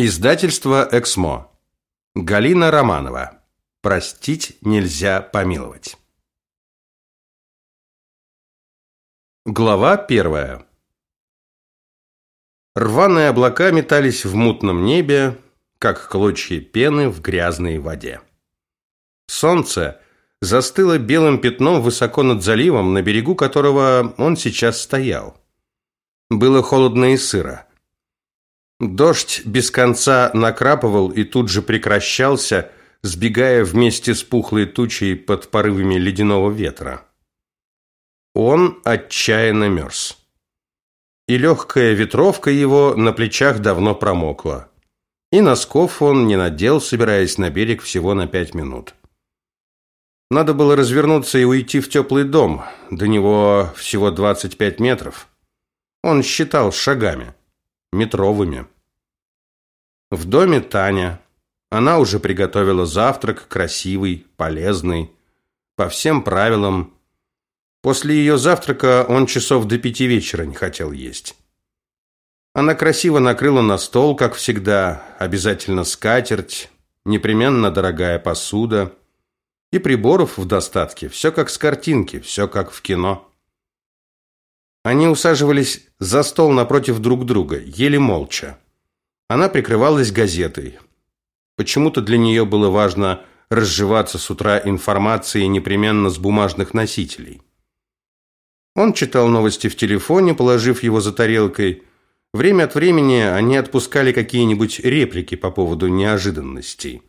Издательство «Эксмо». Галина Романова. Простить нельзя помиловать. Глава первая. Рваные облака метались в мутном небе, как клочья пены в грязной воде. Солнце застыло белым пятном высоко над заливом, на берегу которого он сейчас стоял. Было холодно и сыро. Дождь без конца накрапывал и тут же прекращался, сбегая вместе с пухлой тучей под порывами ледяного ветра. Он отчаянно мерз. И легкая ветровка его на плечах давно промокла. И носков он не надел, собираясь на берег всего на пять минут. Надо было развернуться и уйти в теплый дом. До него всего 25 метров. Он считал шагами метровыми. В доме Таня. Она уже приготовила завтрак, красивый, полезный, по всем правилам. После ее завтрака он часов до пяти вечера не хотел есть. Она красиво накрыла на стол, как всегда, обязательно скатерть, непременно дорогая посуда и приборов в достатке, все как с картинки, все как в кино. Они усаживались за стол напротив друг друга, еле молча. Она прикрывалась газетой. Почему-то для нее было важно разжеваться с утра информацией непременно с бумажных носителей. Он читал новости в телефоне, положив его за тарелкой. Время от времени они отпускали какие-нибудь реплики по поводу неожиданностей.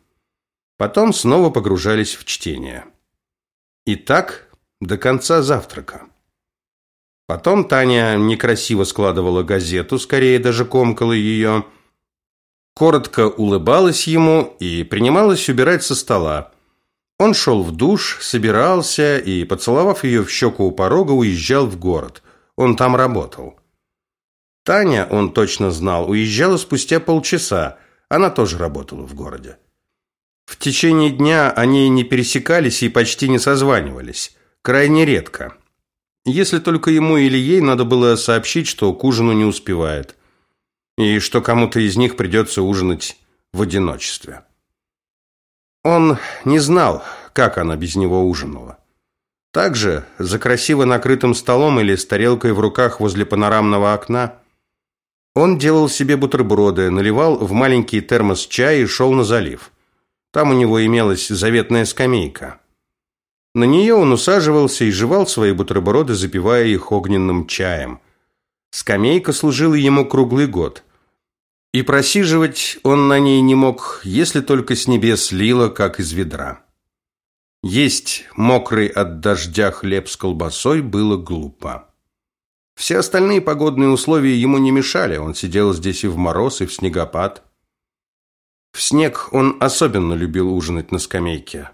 Потом снова погружались в чтение. И так до конца завтрака. Потом Таня некрасиво складывала газету, скорее даже комкала ее, коротко улыбалась ему и принималась убирать со стола. Он шел в душ, собирался и, поцеловав ее в щеку у порога, уезжал в город. Он там работал. Таня, он точно знал, уезжала спустя полчаса. Она тоже работала в городе. В течение дня они не пересекались и почти не созванивались. Крайне редко если только ему или ей надо было сообщить, что к ужину не успевает, и что кому-то из них придется ужинать в одиночестве. Он не знал, как она без него ужинала. Также за красиво накрытым столом или с тарелкой в руках возле панорамного окна он делал себе бутерброды, наливал в маленький термос чай и шел на залив. Там у него имелась заветная скамейка. На нее он усаживался и жевал свои бутерброды, запивая их огненным чаем. Скамейка служила ему круглый год. И просиживать он на ней не мог, если только с небес лило, как из ведра. Есть мокрый от дождя хлеб с колбасой было глупо. Все остальные погодные условия ему не мешали, он сидел здесь и в мороз, и в снегопад. В снег он особенно любил ужинать на скамейке.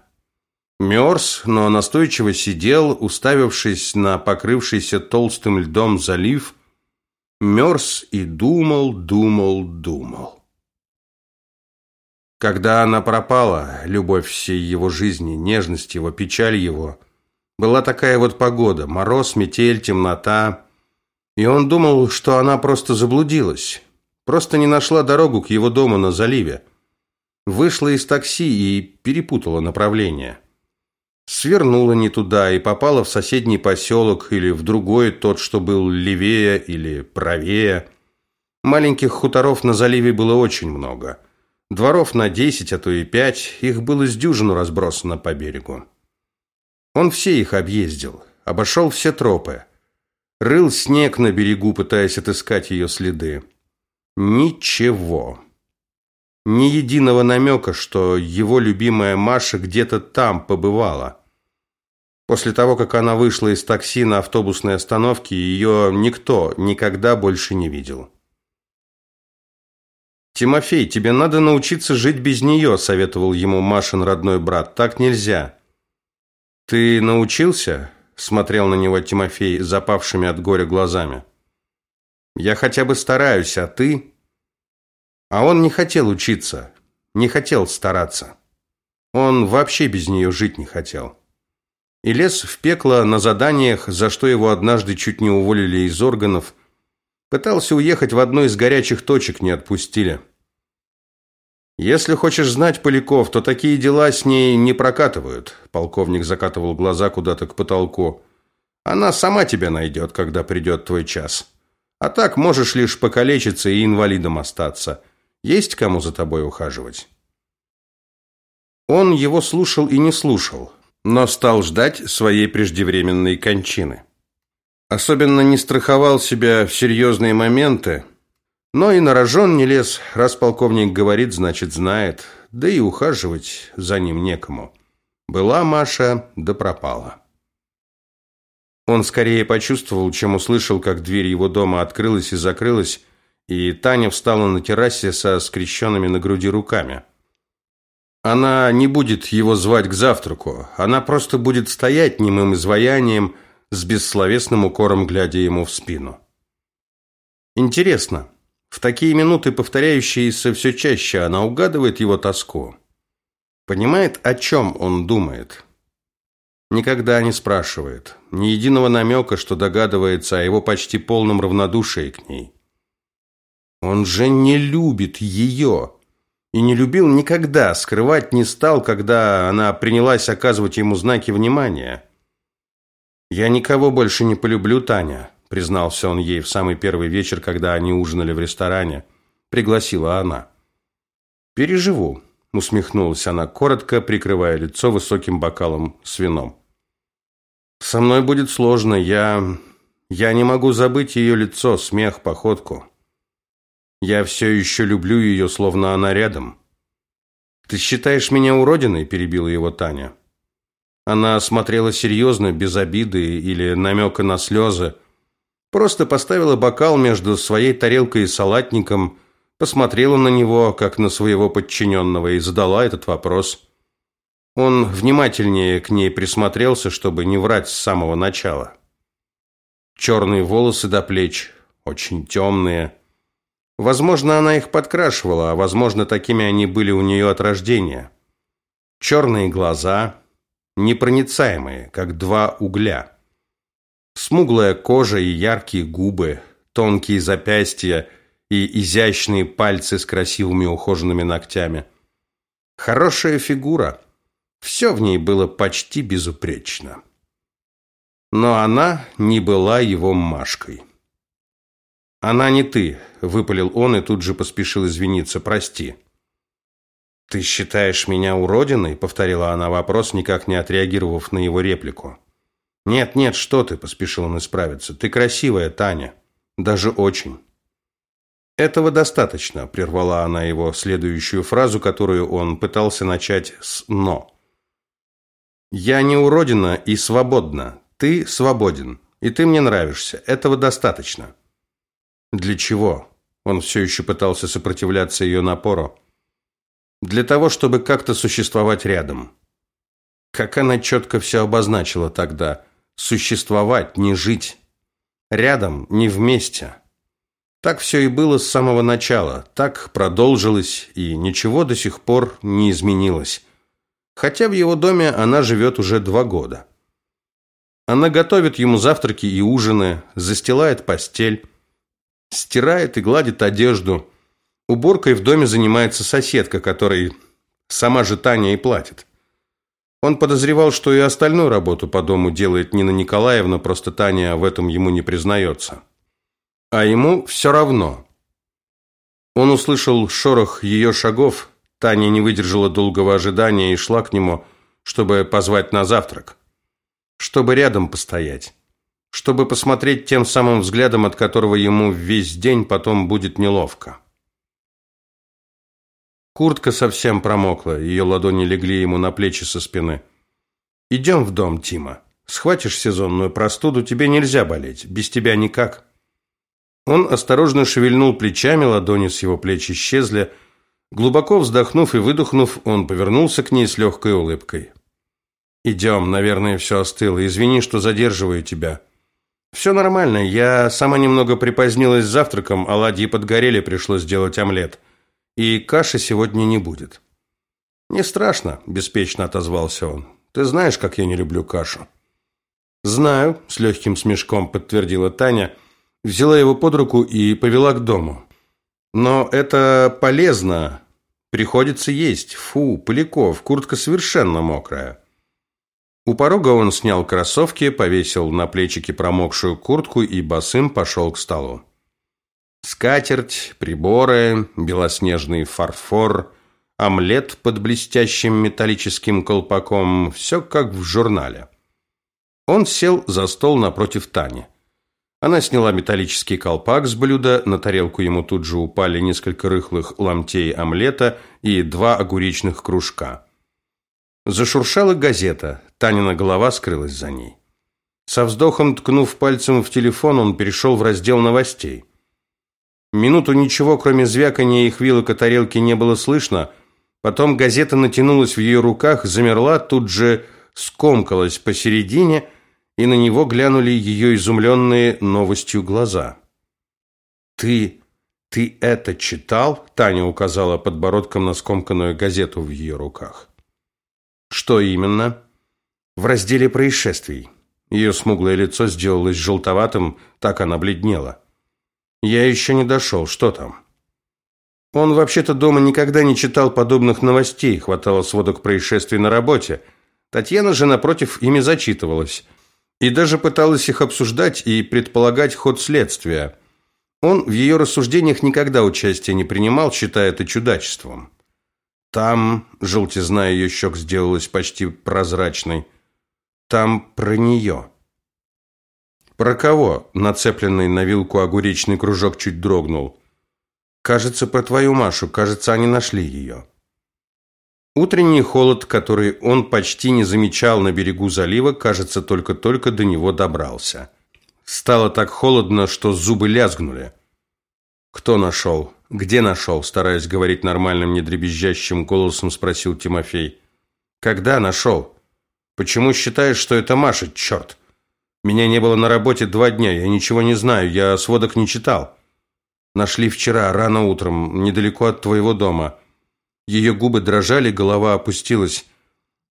Мерз, но настойчиво сидел, уставившись на покрывшийся толстым льдом залив, мерз и думал, думал, думал. Когда она пропала, любовь всей его жизни, нежность его, печаль его, была такая вот погода, мороз, метель, темнота, и он думал, что она просто заблудилась, просто не нашла дорогу к его дому на заливе, вышла из такси и перепутала направление свернула не туда и попала в соседний поселок или в другой, тот, что был левее или правее. Маленьких хуторов на заливе было очень много. Дворов на десять, а то и пять, их было с дюжину разбросано по берегу. Он все их объездил, обошел все тропы. Рыл снег на берегу, пытаясь отыскать ее следы. Ничего. Ни единого намека, что его любимая Маша где-то там побывала. После того, как она вышла из такси на автобусной остановке, ее никто никогда больше не видел. «Тимофей, тебе надо научиться жить без нее», – советовал ему Машин родной брат. «Так нельзя». «Ты научился?» – смотрел на него Тимофей запавшими от горя глазами. «Я хотя бы стараюсь, а ты...» А он не хотел учиться, не хотел стараться. Он вообще без нее жить не хотел. И лез в пекло на заданиях, за что его однажды чуть не уволили из органов. Пытался уехать в одну из горячих точек, не отпустили. Если хочешь знать Поляков, то такие дела с ней не прокатывают. Полковник закатывал глаза куда-то к потолку. Она сама тебя найдет, когда придет твой час. А так можешь лишь покалечиться и инвалидом остаться. Есть кому за тобой ухаживать. Он его слушал и не слушал, но стал ждать своей преждевременной кончины. Особенно не страховал себя в серьезные моменты, но и на рожон не лез. Раз полковник говорит, значит знает. Да и ухаживать за ним некому. Была Маша, да пропала. Он скорее почувствовал, чем услышал, как дверь его дома открылась и закрылась, и Таня встала на террасе со скрещенными на груди руками. Она не будет его звать к завтраку, она просто будет стоять немым изваянием, с бессловесным укором глядя ему в спину. Интересно, в такие минуты, повторяющиеся все чаще, она угадывает его тоску. Понимает, о чем он думает. Никогда не спрашивает. Ни единого намека, что догадывается о его почти полном равнодушии к ней. Он же не любит ее. И не любил никогда, скрывать не стал, когда она принялась оказывать ему знаки внимания. «Я никого больше не полюблю, Таня», признался он ей в самый первый вечер, когда они ужинали в ресторане. Пригласила она. «Переживу», усмехнулась она, коротко прикрывая лицо высоким бокалом с вином. «Со мной будет сложно. Я... я не могу забыть ее лицо, смех, походку. Я все еще люблю ее, словно она рядом». «Ты считаешь меня уродиной?» – перебила его Таня. Она смотрела серьезно, без обиды или намека на слезы, Просто поставила бокал между своей тарелкой и салатником, посмотрела на него, как на своего подчиненного, и задала этот вопрос. Он внимательнее к ней присмотрелся, чтобы не врать с самого начала. Черные волосы до плеч, очень темные. Возможно, она их подкрашивала, а возможно, такими они были у нее от рождения. Черные глаза, непроницаемые, как два угля. Смуглая кожа и яркие губы, тонкие запястья и изящные пальцы с красивыми ухоженными ногтями. Хорошая фигура. Все в ней было почти безупречно. Но она не была его Машкой. «Она не ты», — выпалил он и тут же поспешил извиниться. «Прости». «Ты считаешь меня уродиной?» — повторила она вопрос, никак не отреагировав на его реплику. «Нет, нет, что ты!» – поспешил он исправиться. «Ты красивая, Таня. Даже очень». «Этого достаточно», – прервала она его следующую фразу, которую он пытался начать с «но». «Я не уродина и свободна. Ты свободен. И ты мне нравишься. Этого достаточно». «Для чего?» Он все еще пытался сопротивляться ее напору. «Для того, чтобы как-то существовать рядом». Как она четко все обозначила тогда – Существовать, не жить. Рядом, не вместе. Так все и было с самого начала. Так продолжилось, и ничего до сих пор не изменилось. Хотя в его доме она живет уже два года. Она готовит ему завтраки и ужины, застилает постель, стирает и гладит одежду. Уборкой в доме занимается соседка, которой сама же Таня и платит. Он подозревал, что и остальную работу по дому делает Нина Николаевна, просто Таня в этом ему не признается. А ему все равно. Он услышал шорох ее шагов, Таня не выдержала долгого ожидания и шла к нему, чтобы позвать на завтрак. Чтобы рядом постоять. Чтобы посмотреть тем самым взглядом, от которого ему весь день потом будет неловко. Куртка совсем промокла, ее ладони легли ему на плечи со спины. «Идем в дом, Тима. Схватишь сезонную простуду, тебе нельзя болеть, без тебя никак». Он осторожно шевельнул плечами, ладони с его плеч исчезли. Глубоко вздохнув и выдохнув, он повернулся к ней с легкой улыбкой. «Идем, наверное, все остыло. Извини, что задерживаю тебя». «Все нормально. Я сама немного припозднилась с завтраком, оладьи подгорели, пришлось сделать омлет». И каши сегодня не будет. Не страшно, беспечно отозвался он. Ты знаешь, как я не люблю кашу. Знаю, с легким смешком подтвердила Таня, взяла его под руку и повела к дому. Но это полезно. Приходится есть. Фу, Поляков, куртка совершенно мокрая. У порога он снял кроссовки, повесил на плечики промокшую куртку и босым пошел к столу. Скатерть, приборы, белоснежный фарфор, омлет под блестящим металлическим колпаком – все как в журнале. Он сел за стол напротив Тани. Она сняла металлический колпак с блюда, на тарелку ему тут же упали несколько рыхлых ломтей омлета и два огуречных кружка. Зашуршала газета, Танина голова скрылась за ней. Со вздохом ткнув пальцем в телефон, он перешел в раздел новостей. Минуту ничего, кроме звякания их вилок о тарелке, не было слышно. Потом газета натянулась в ее руках, замерла, тут же скомкалась посередине, и на него глянули ее изумленные новостью глаза. «Ты... ты это читал?» Таня указала подбородком на скомканную газету в ее руках. «Что именно?» «В разделе происшествий». Ее смуглое лицо сделалось желтоватым, так она бледнела. Я еще не дошел. Что там? Он вообще-то дома никогда не читал подобных новостей, хватало сводок происшествий на работе. Татьяна же, напротив, ими зачитывалась. И даже пыталась их обсуждать и предполагать ход следствия. Он в ее рассуждениях никогда участия не принимал, считая это чудачеством. Там, желтизна ее щек сделалась почти прозрачной, там про нее. «Про кого?» – нацепленный на вилку огуречный кружок чуть дрогнул. «Кажется, про твою Машу. Кажется, они нашли ее». Утренний холод, который он почти не замечал на берегу залива, кажется, только-только до него добрался. Стало так холодно, что зубы лязгнули. «Кто нашел? Где нашел?» Стараясь говорить нормальным, недребезжащим голосом, спросил Тимофей. «Когда нашел? Почему считаешь, что это Маша, черт?» Меня не было на работе два дня, я ничего не знаю, я сводок не читал. Нашли вчера, рано утром, недалеко от твоего дома. Ее губы дрожали, голова опустилась.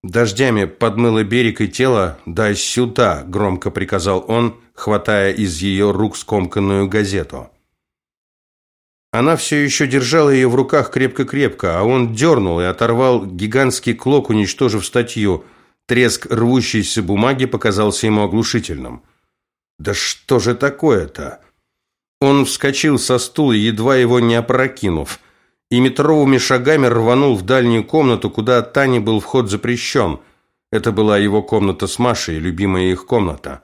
Дождями подмыло берег и тело. «Дай сюда!» – громко приказал он, хватая из ее рук скомканную газету. Она все еще держала ее в руках крепко-крепко, а он дернул и оторвал гигантский клок, уничтожив статью – Треск рвущейся бумаги показался ему оглушительным. «Да что же такое-то?» Он вскочил со стула, едва его не опрокинув, и метровыми шагами рванул в дальнюю комнату, куда от Тани был вход запрещен. Это была его комната с Машей, любимая их комната.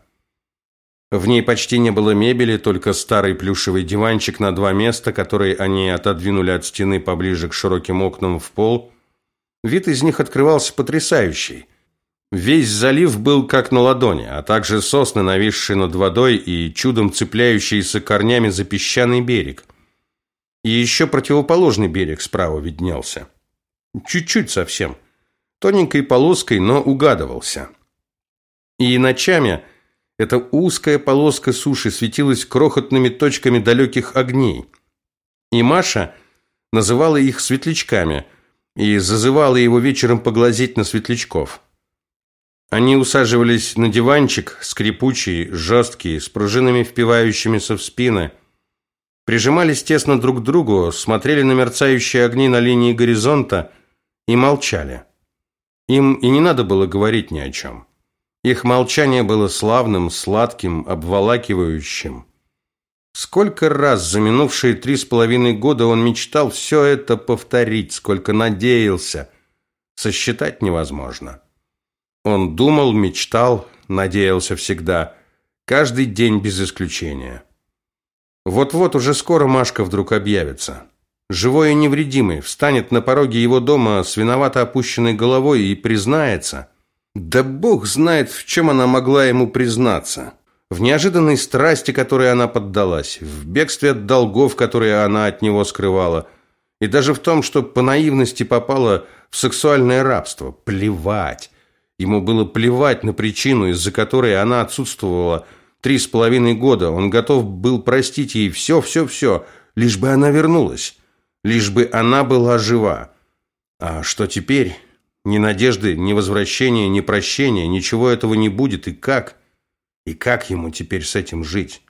В ней почти не было мебели, только старый плюшевый диванчик на два места, который они отодвинули от стены поближе к широким окнам в пол. Вид из них открывался потрясающий. Весь залив был как на ладони, а также сосны, нависшие над водой и чудом цепляющиеся корнями за песчаный берег. И еще противоположный берег справа виднелся. Чуть-чуть совсем. Тоненькой полоской, но угадывался. И ночами эта узкая полоска суши светилась крохотными точками далеких огней. И Маша называла их светлячками и зазывала его вечером поглазеть на светлячков. Они усаживались на диванчик, скрипучий, жесткий, с пружинами, впивающимися в спины. Прижимались тесно друг к другу, смотрели на мерцающие огни на линии горизонта и молчали. Им и не надо было говорить ни о чем. Их молчание было славным, сладким, обволакивающим. Сколько раз за минувшие три с половиной года он мечтал все это повторить, сколько надеялся. Сосчитать невозможно. Он думал, мечтал, надеялся всегда, каждый день без исключения. Вот-вот уже скоро Машка вдруг объявится. Живой и невредимый, встанет на пороге его дома с виновато опущенной головой и признается. Да бог знает, в чем она могла ему признаться. В неожиданной страсти, которой она поддалась, в бегстве от долгов, которые она от него скрывала, и даже в том, что по наивности попала в сексуальное рабство. Плевать. Ему было плевать на причину, из-за которой она отсутствовала три с половиной года. Он готов был простить ей все, все, все, лишь бы она вернулась, лишь бы она была жива. А что теперь? Ни надежды, ни возвращения, ни прощения, ничего этого не будет. И как? И как ему теперь с этим жить?